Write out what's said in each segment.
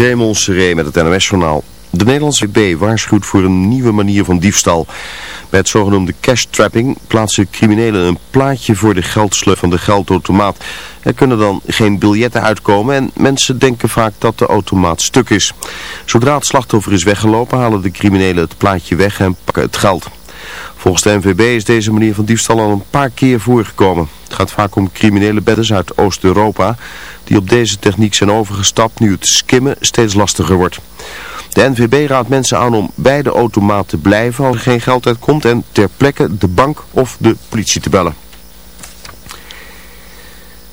Raymond Seré met het NOS-journaal. De Nederlandse WB waarschuwt voor een nieuwe manier van diefstal. Bij het zogenoemde cash trapping plaatsen criminelen een plaatje voor de geldsleuf van de geldautomaat. Er kunnen dan geen biljetten uitkomen en mensen denken vaak dat de automaat stuk is. Zodra het slachtoffer is weggelopen halen de criminelen het plaatje weg en pakken het geld. Volgens de NVB is deze manier van diefstal al een paar keer voorgekomen. Het gaat vaak om criminele bedders uit Oost-Europa die op deze techniek zijn overgestapt nu het skimmen steeds lastiger wordt. De NVB raadt mensen aan om bij de automaat te blijven als er geen geld uitkomt en ter plekke de bank of de politie te bellen.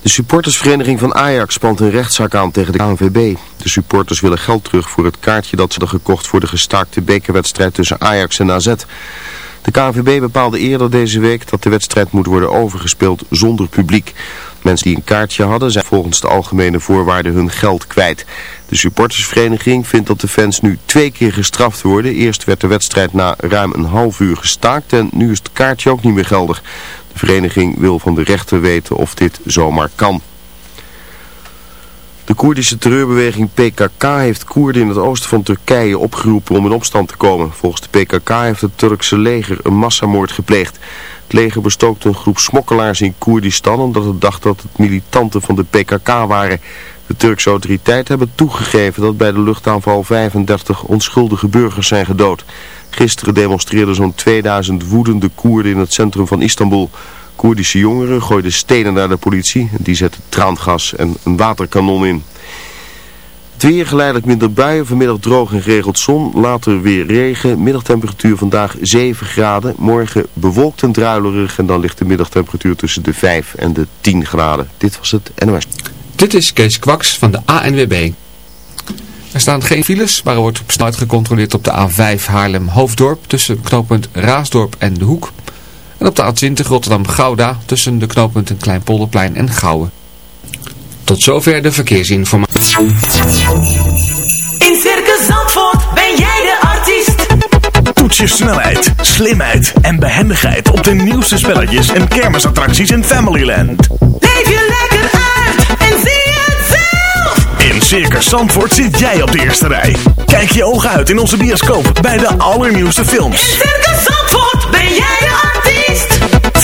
De supportersvereniging van Ajax spant een rechtszaak aan tegen de KNVB. De supporters willen geld terug voor het kaartje dat ze hadden gekocht voor de gestaakte bekerwedstrijd tussen Ajax en AZ. De KNVB bepaalde eerder deze week dat de wedstrijd moet worden overgespeeld zonder publiek. Mensen die een kaartje hadden zijn volgens de algemene voorwaarden hun geld kwijt. De supportersvereniging vindt dat de fans nu twee keer gestraft worden. Eerst werd de wedstrijd na ruim een half uur gestaakt en nu is het kaartje ook niet meer geldig. De vereniging wil van de rechter weten of dit zomaar kan. De Koerdische terreurbeweging PKK heeft Koerden in het oosten van Turkije opgeroepen om in opstand te komen. Volgens de PKK heeft het Turkse leger een massamoord gepleegd. Het leger bestookte een groep smokkelaars in Koerdistan omdat het dacht dat het militanten van de PKK waren. De Turkse autoriteiten hebben toegegeven dat bij de luchtaanval 35 onschuldige burgers zijn gedood. Gisteren demonstreerden zo'n 2000 woedende Koerden in het centrum van Istanbul. Koerdische jongeren gooiden stenen naar de politie. Die zetten traangas en een waterkanon in. Het weer geleidelijk minder buien, vanmiddag droog en geregeld zon, later weer regen. Middagtemperatuur vandaag 7 graden, morgen bewolkt en druilerig en dan ligt de middagtemperatuur tussen de 5 en de 10 graden. Dit was het NOS. Dit is Kees Kwaks van de ANWB. Er staan geen files, maar er wordt op snelheid gecontroleerd op de A5 Haarlem-Hoofddorp tussen knooppunt Raasdorp en De Hoek. En op de A20 Rotterdam-Gouda tussen de knooppunten Kleinpolderplein en Gouwen. Tot zover de verkeersinformatie. In Circus Zandvoort ben jij de artiest. Toets je snelheid, slimheid en behendigheid op de nieuwste spelletjes en kermisattracties in Familyland. Leef je lekker uit en zie het zelf. In Circus Zandvoort zit jij op de eerste rij. Kijk je ogen uit in onze bioscoop bij de allernieuwste films. In Circus Zandvoort ben jij de artiest.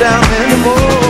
down anymore.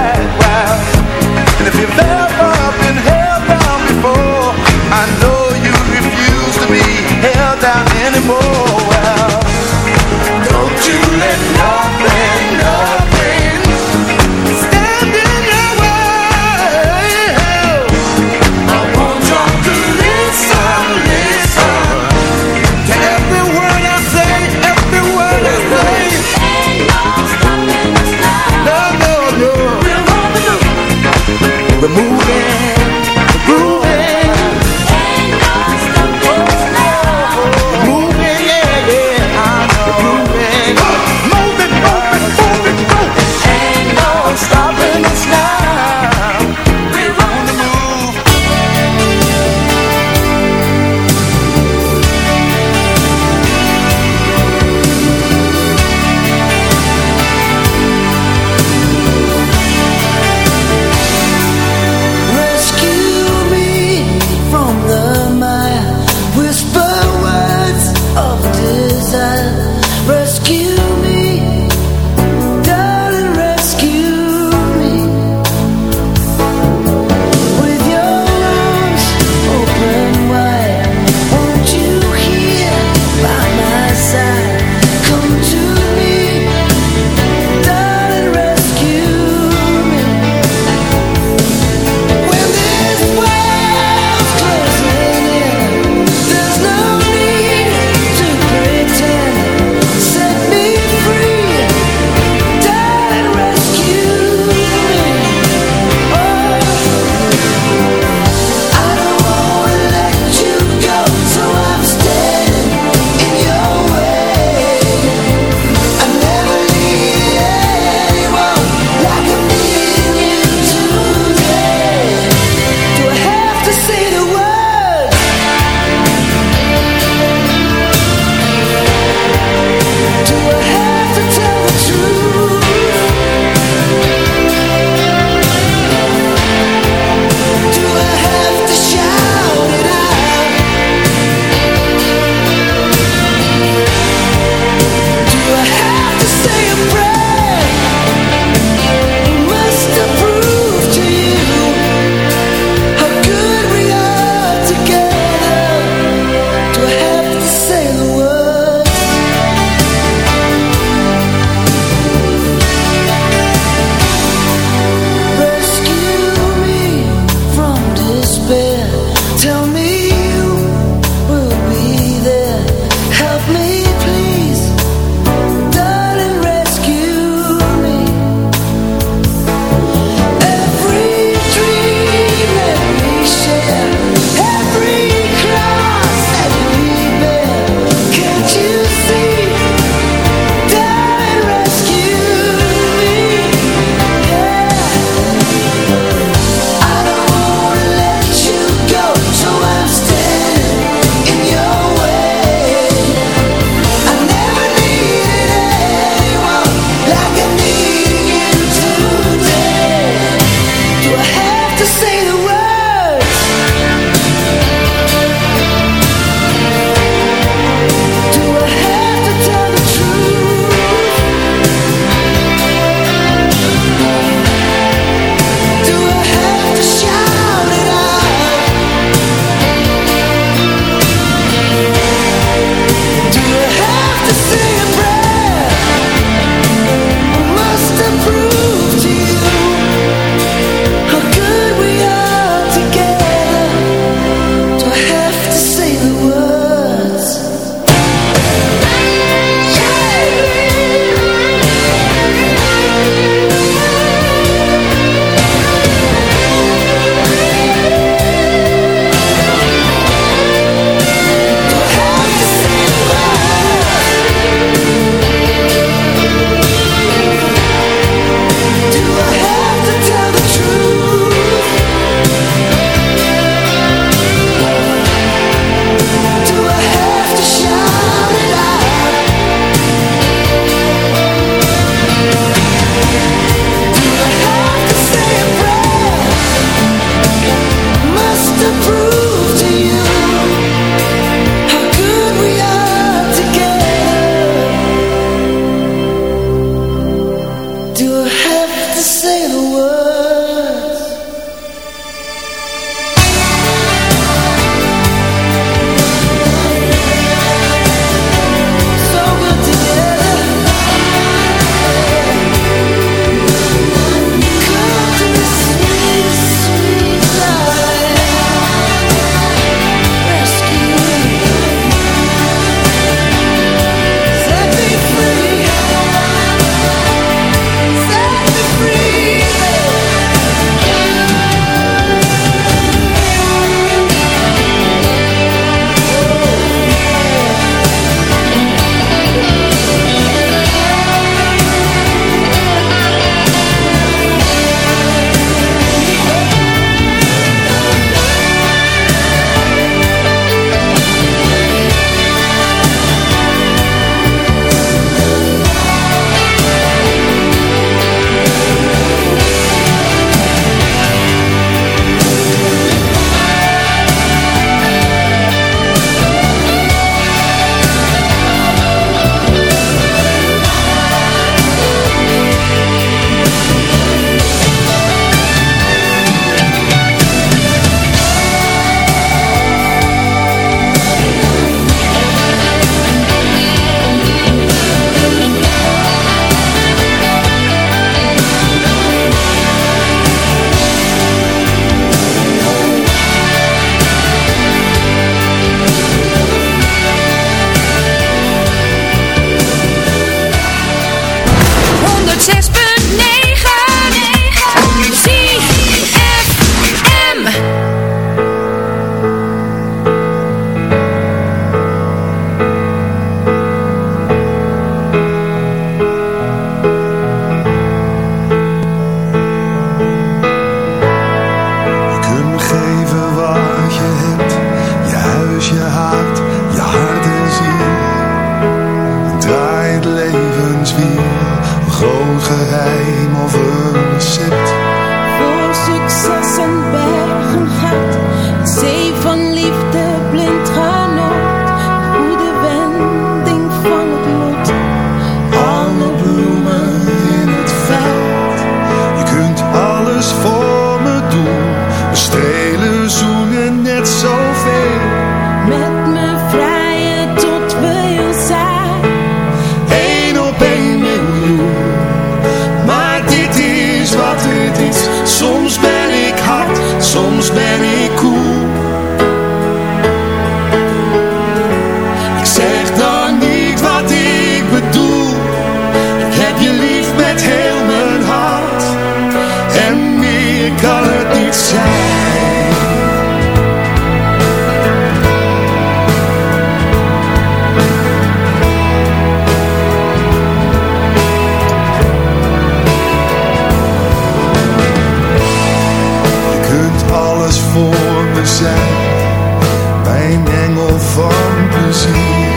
Mijn engel van plezier,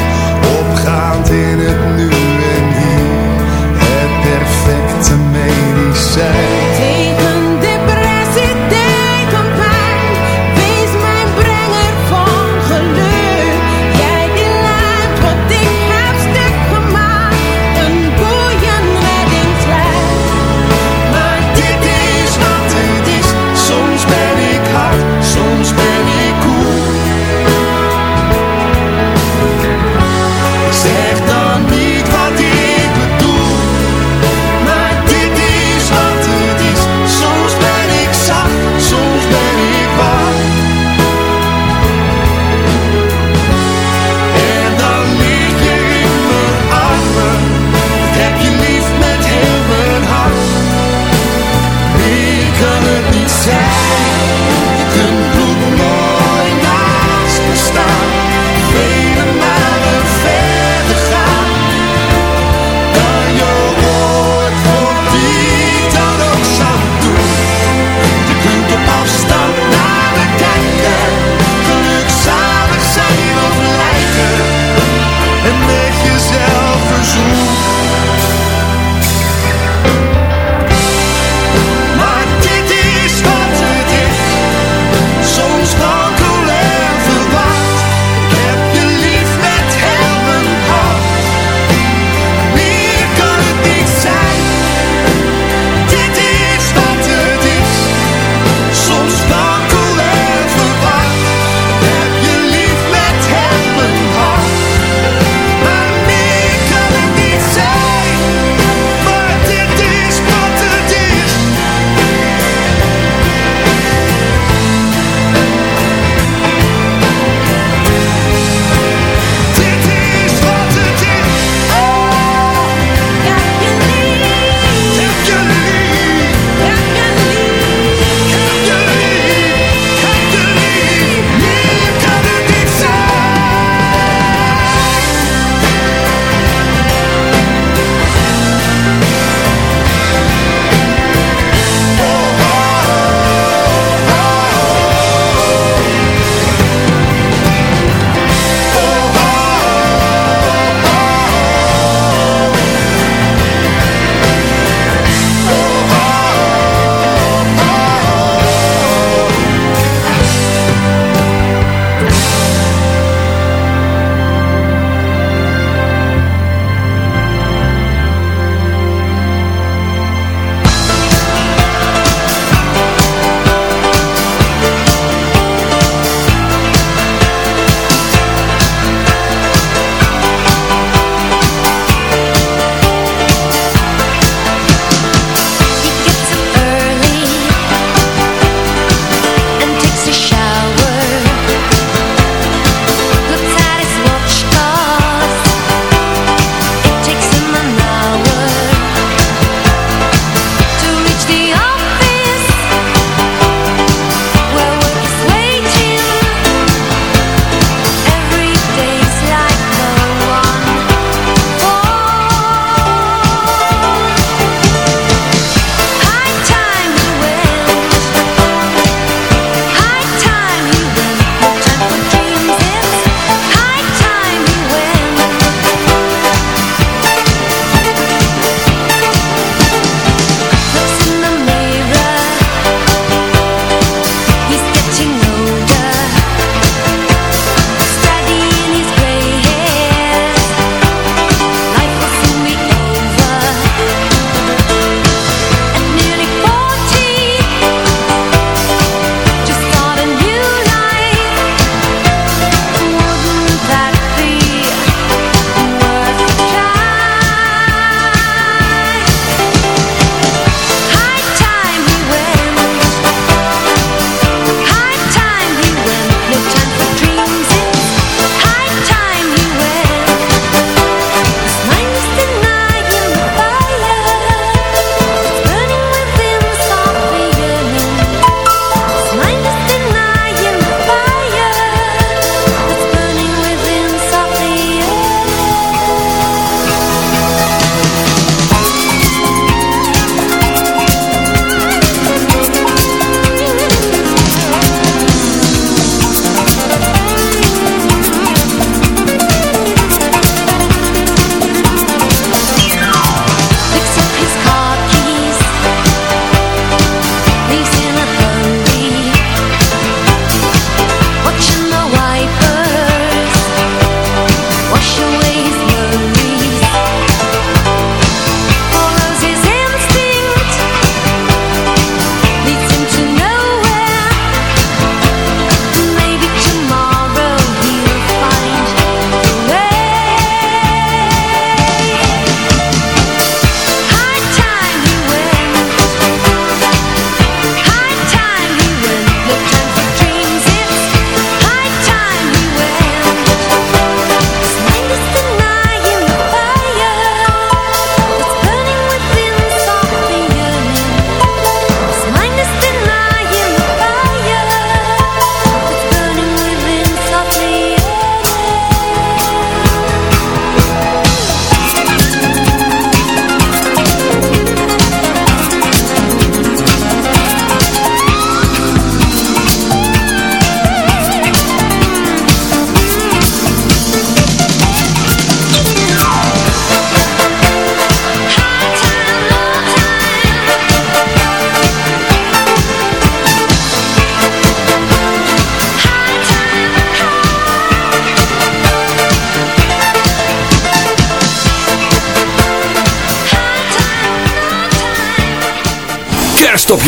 opgaand in het nu.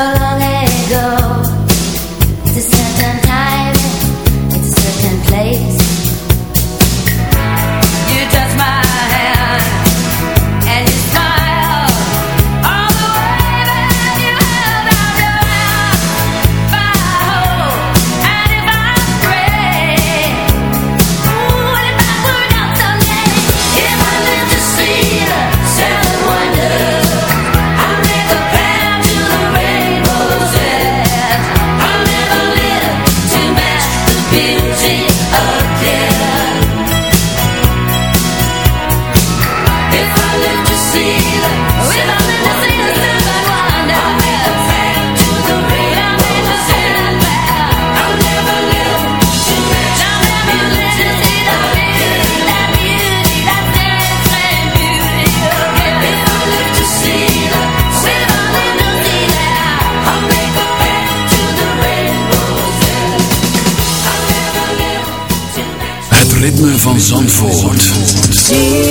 long ago, Zandvoort.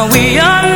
Now we are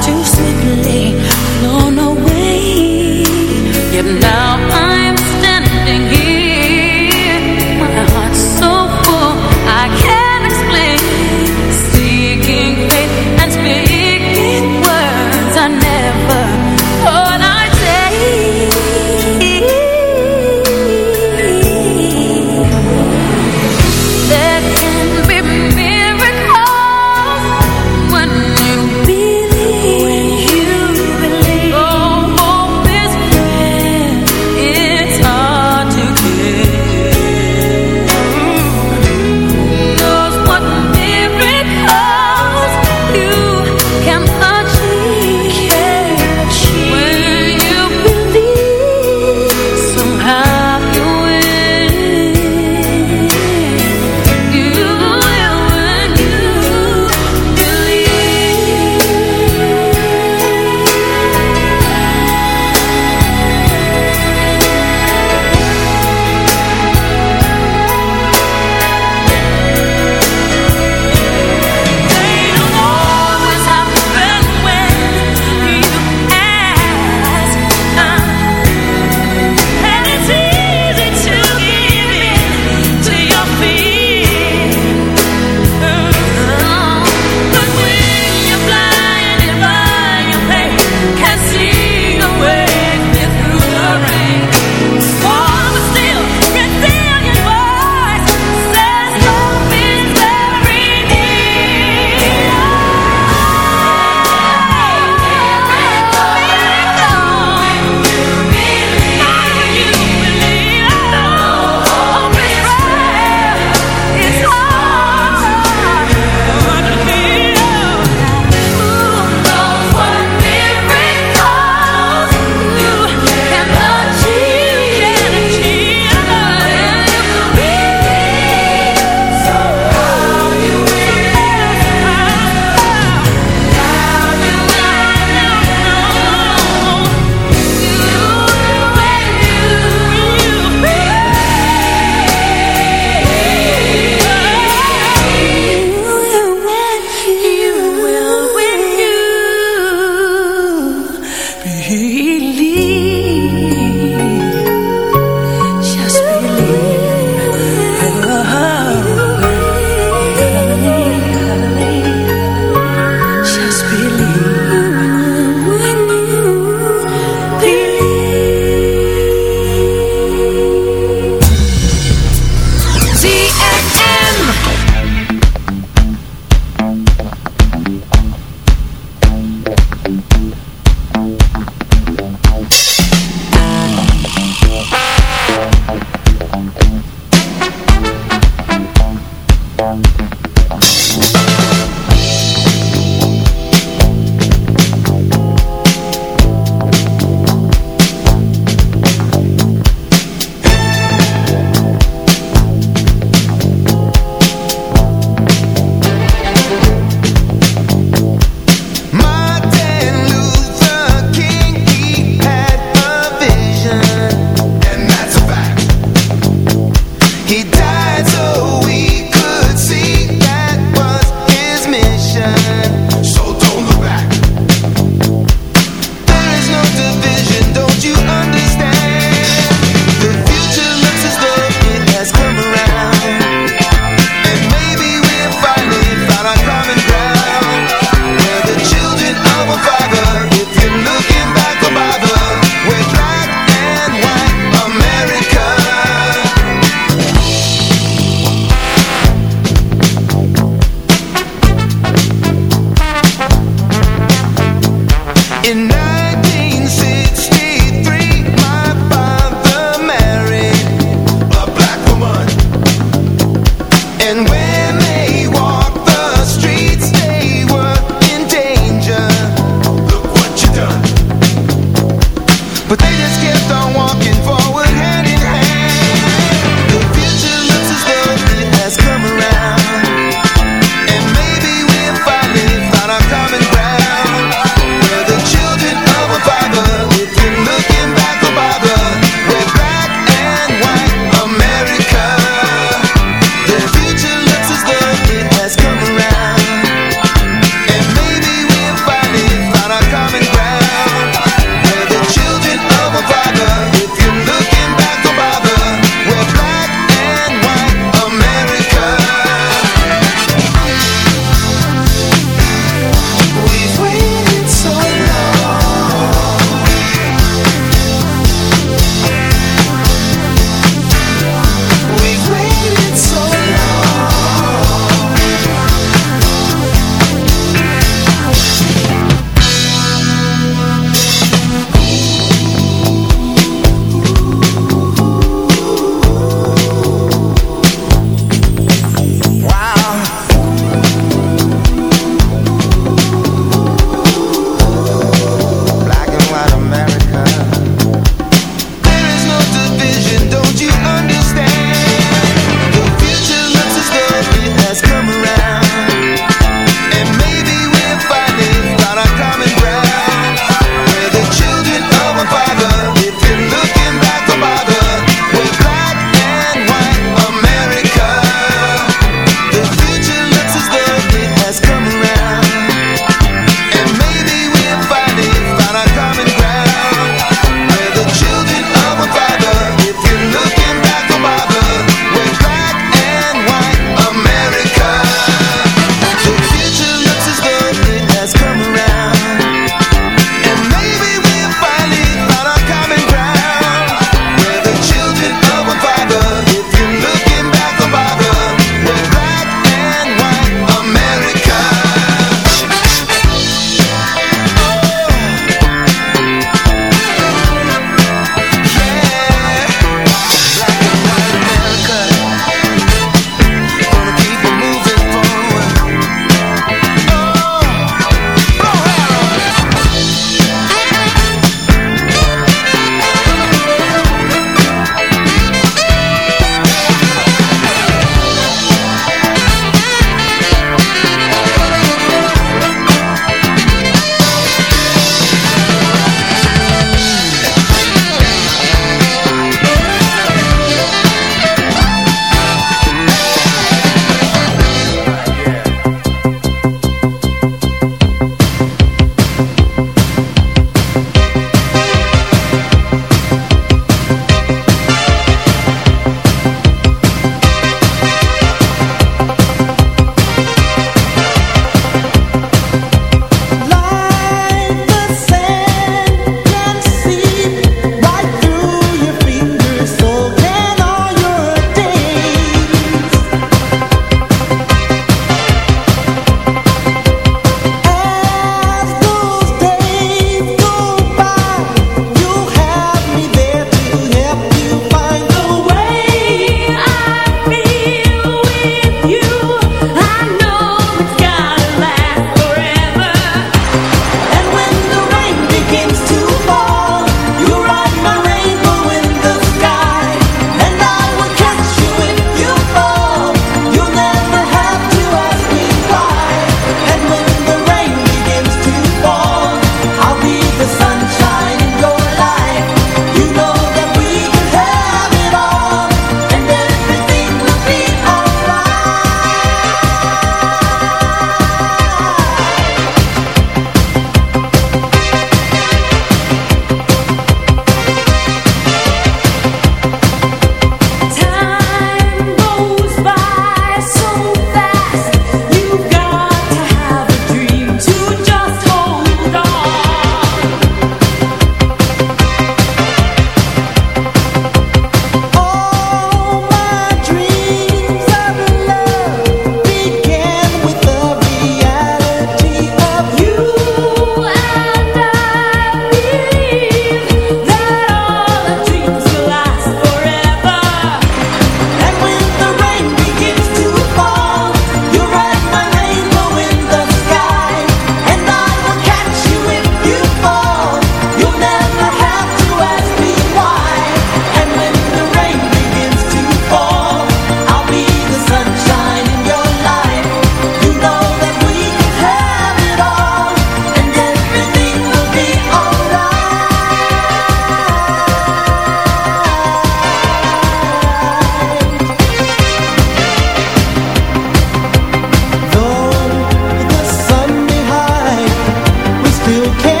you can